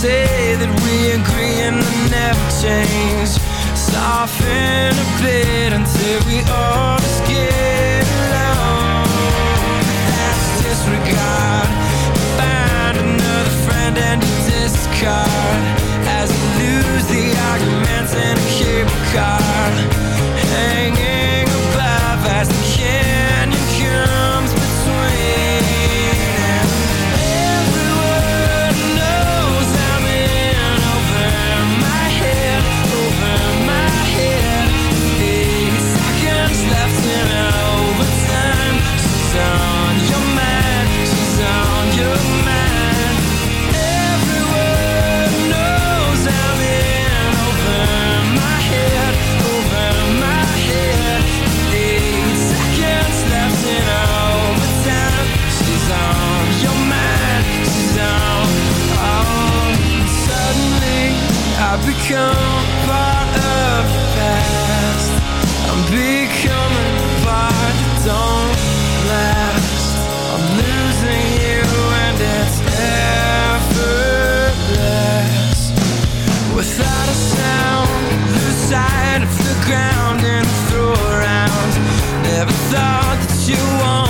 say that we agree and never change. Soften a bit until we all just get along. That's disregard. Find another friend and discard. Part of the past. I'm becoming part that don't last. I'm losing you and it's effortless. Without a sound, lose sight of the ground and throw around. Never thought that you wanted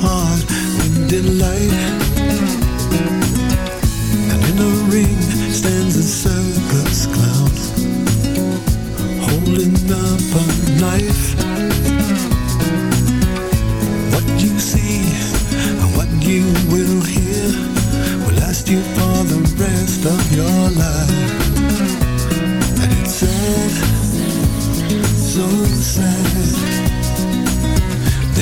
hard wind and light And in a ring stands a circus clown Holding up a knife. What you see and what you will hear Will last you for the rest of your life.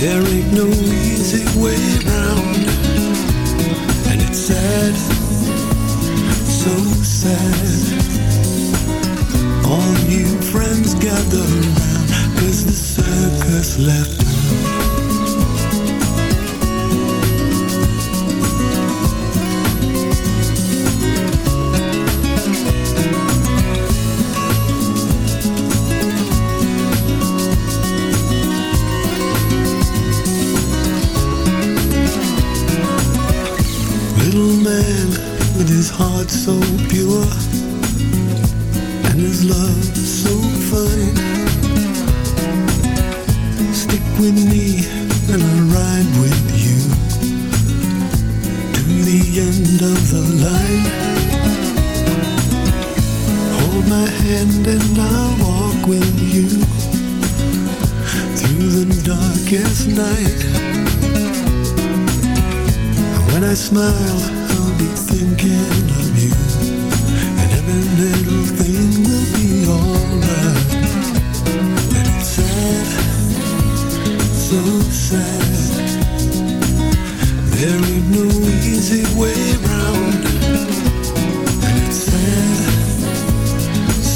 There ain't no easy way around, And it's sad So sad. All you friends gather round Cause the circus left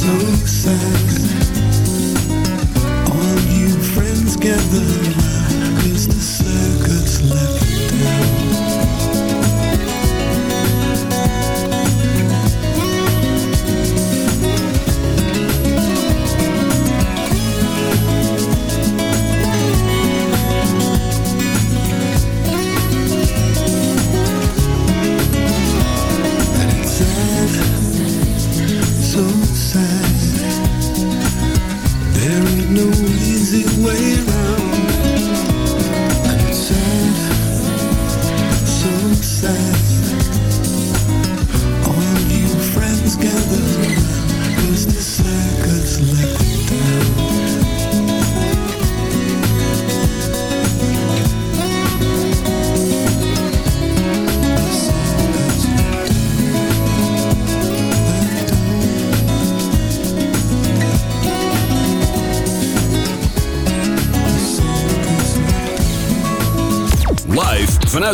so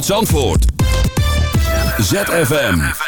Zandvoort. ZFM.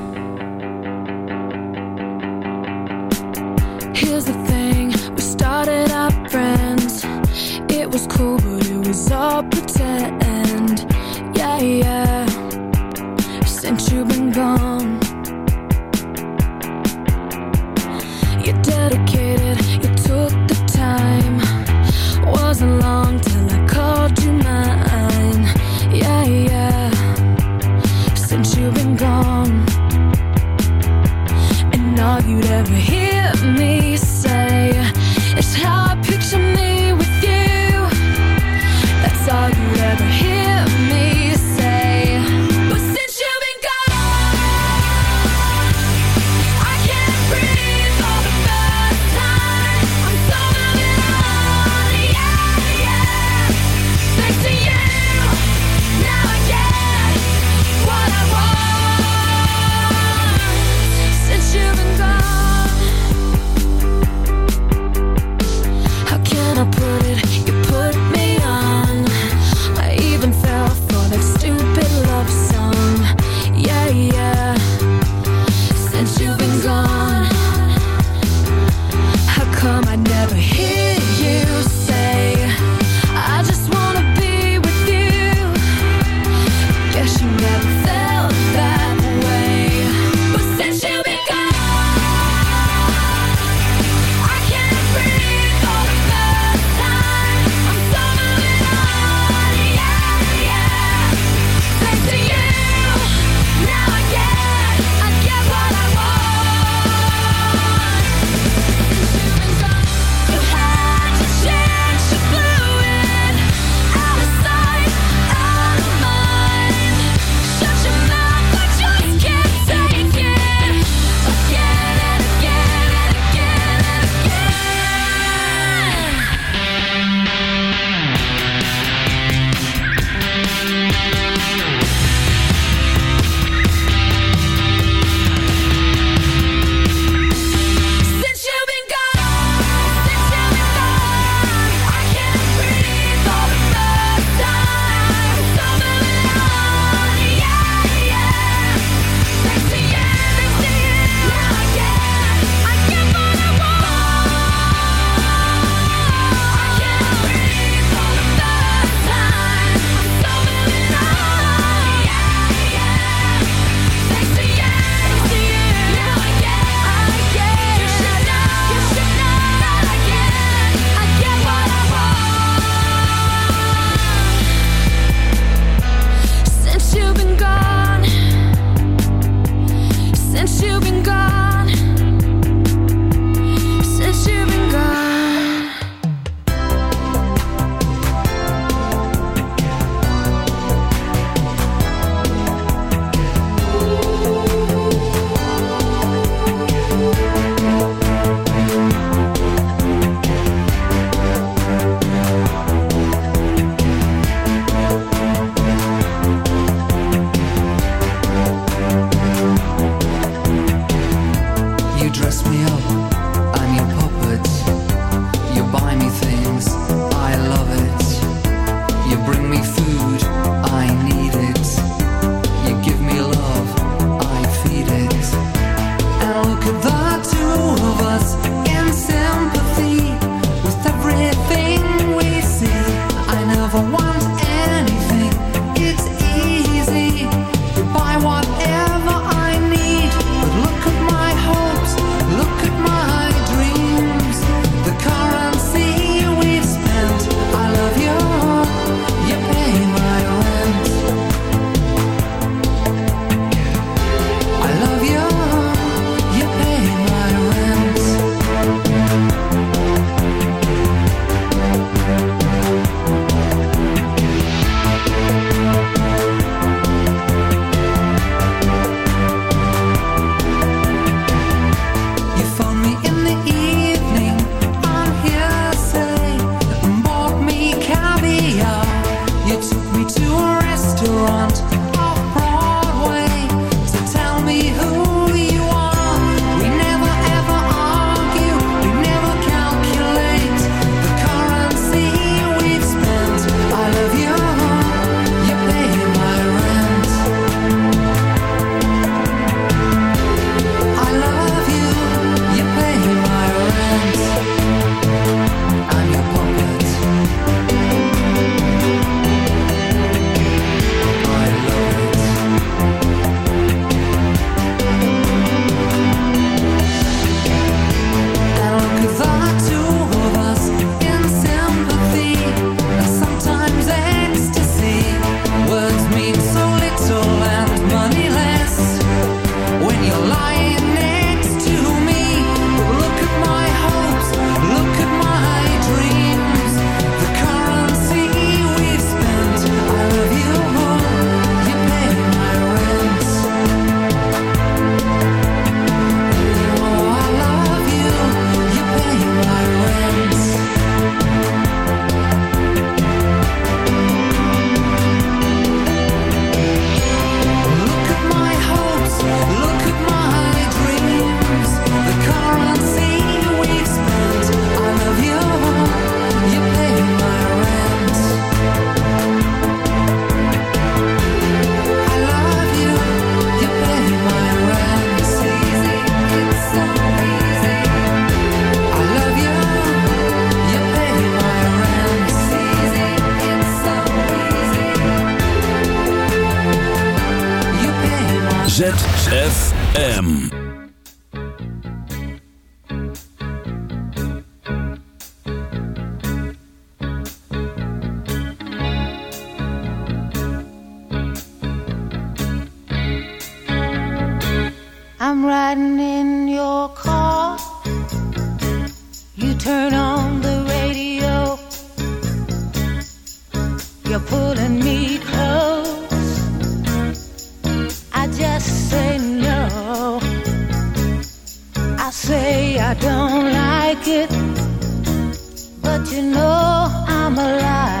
Say I don't like it, but you know I'm alive.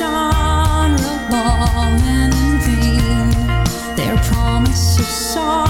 dishonorable and in vain. Their promises are.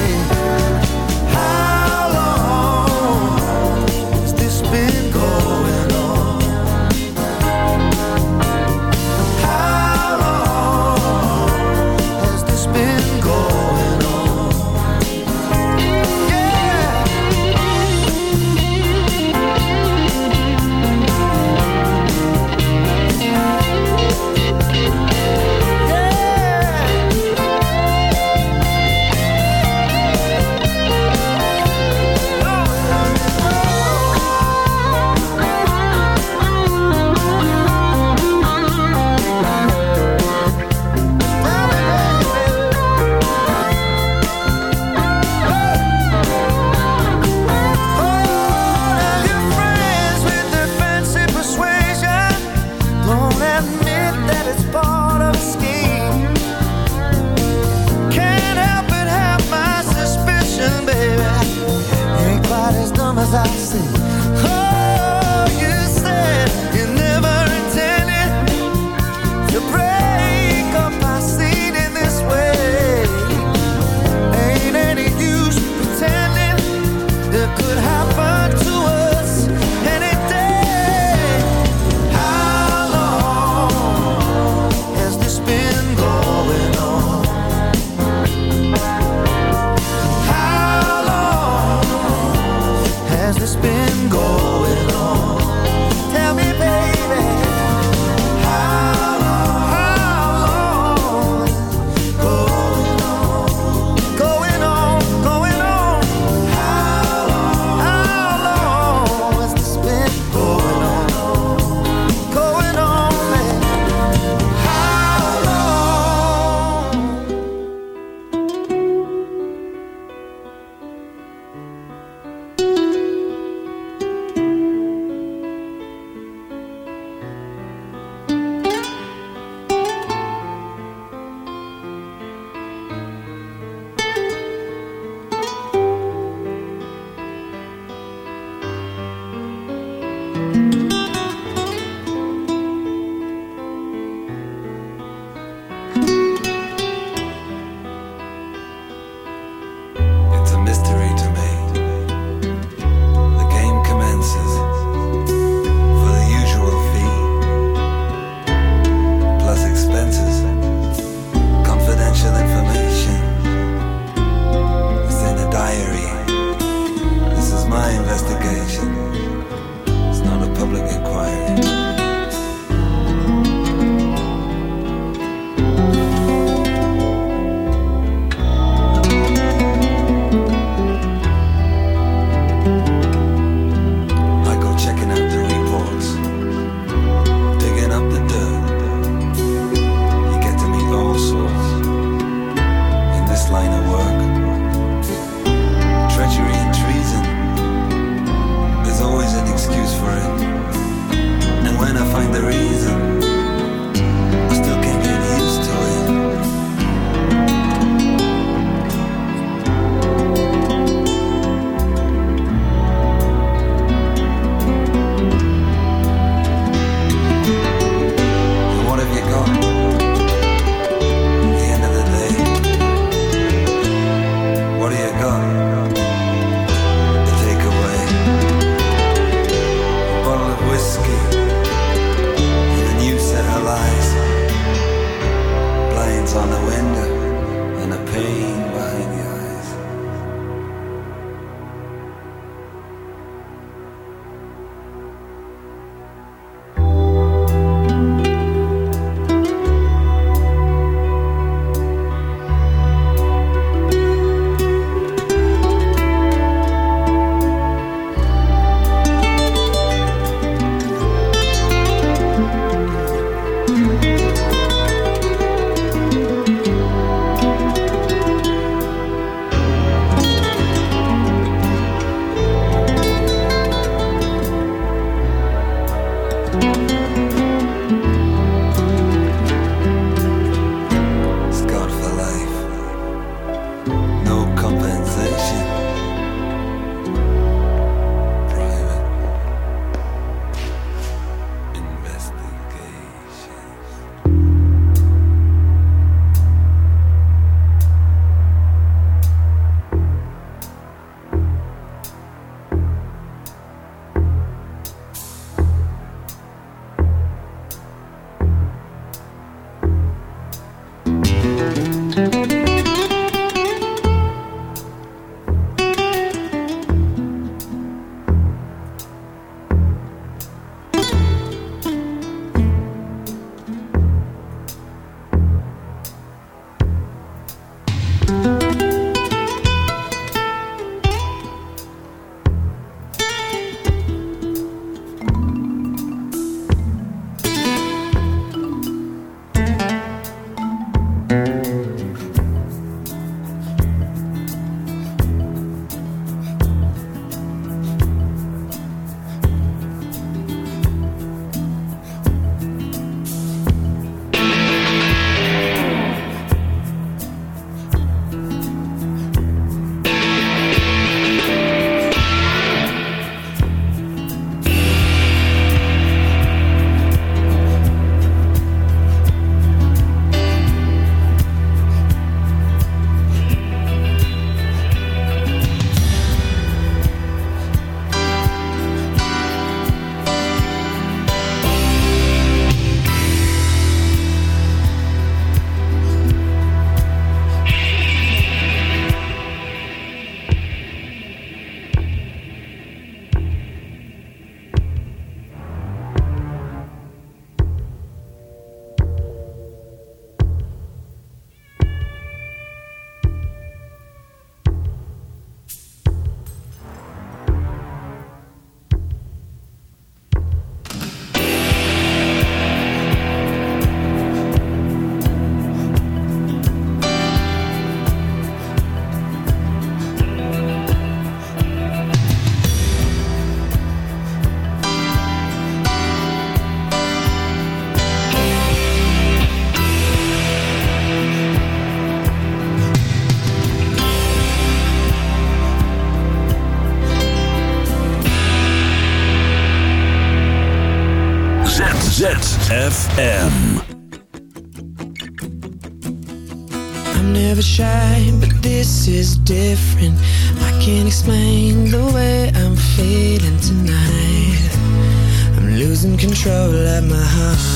trouble at my heart.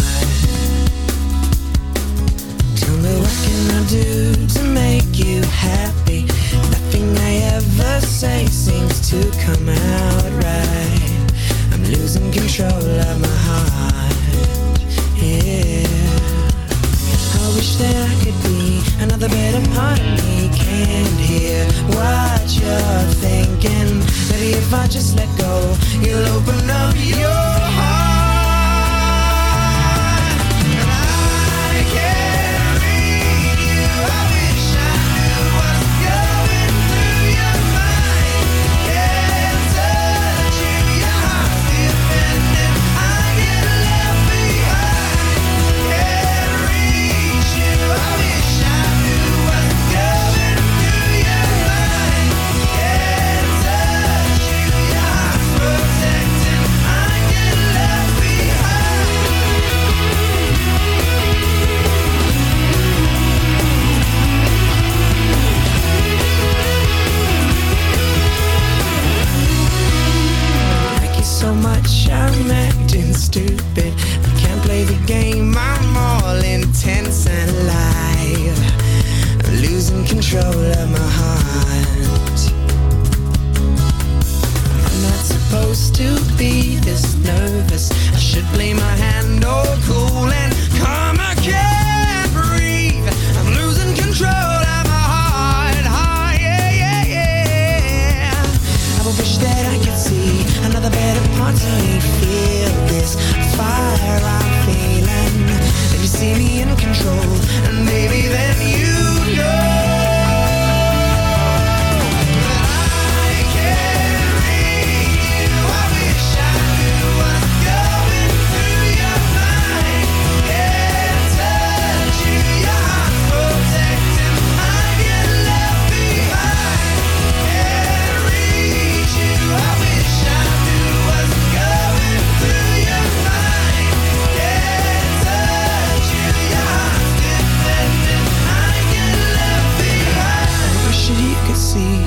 see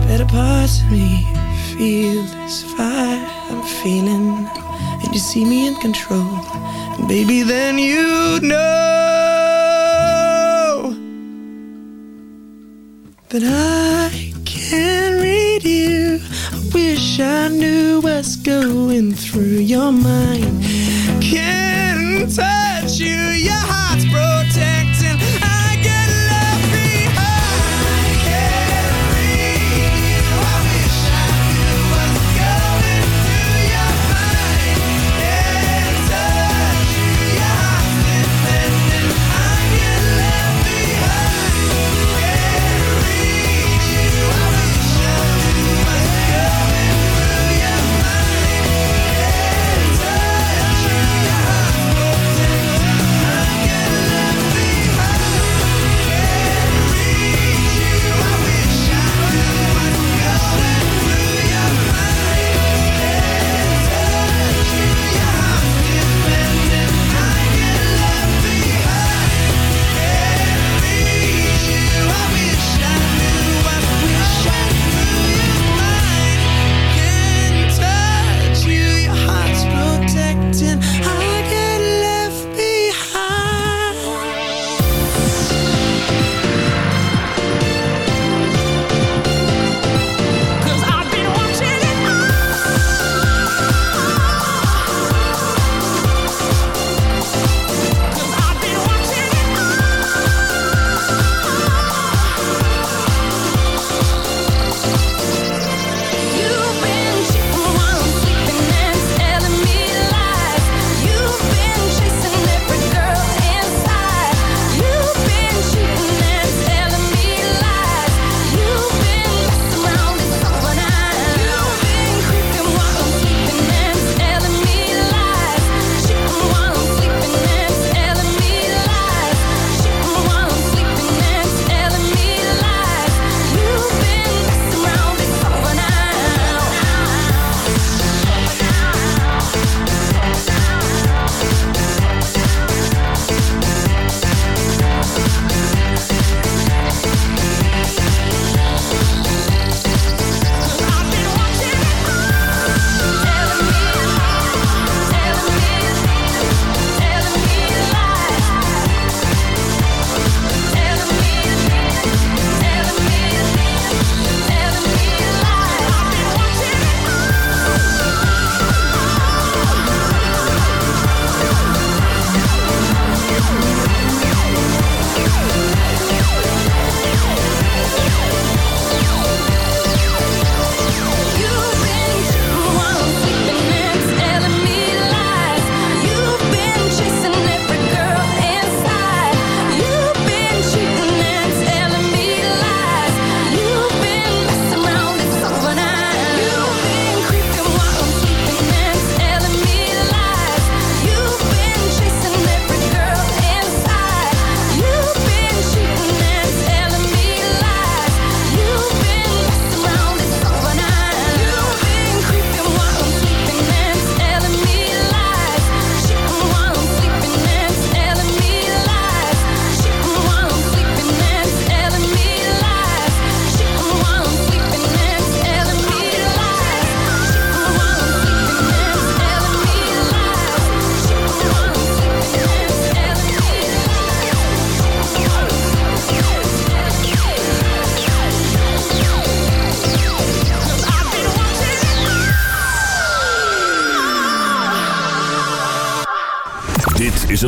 the better parts of me. Feel this fire I'm feeling, and you see me in control. And baby, then you know that I can read you. I wish I knew what's going through your mind. Can't touch you, yeah.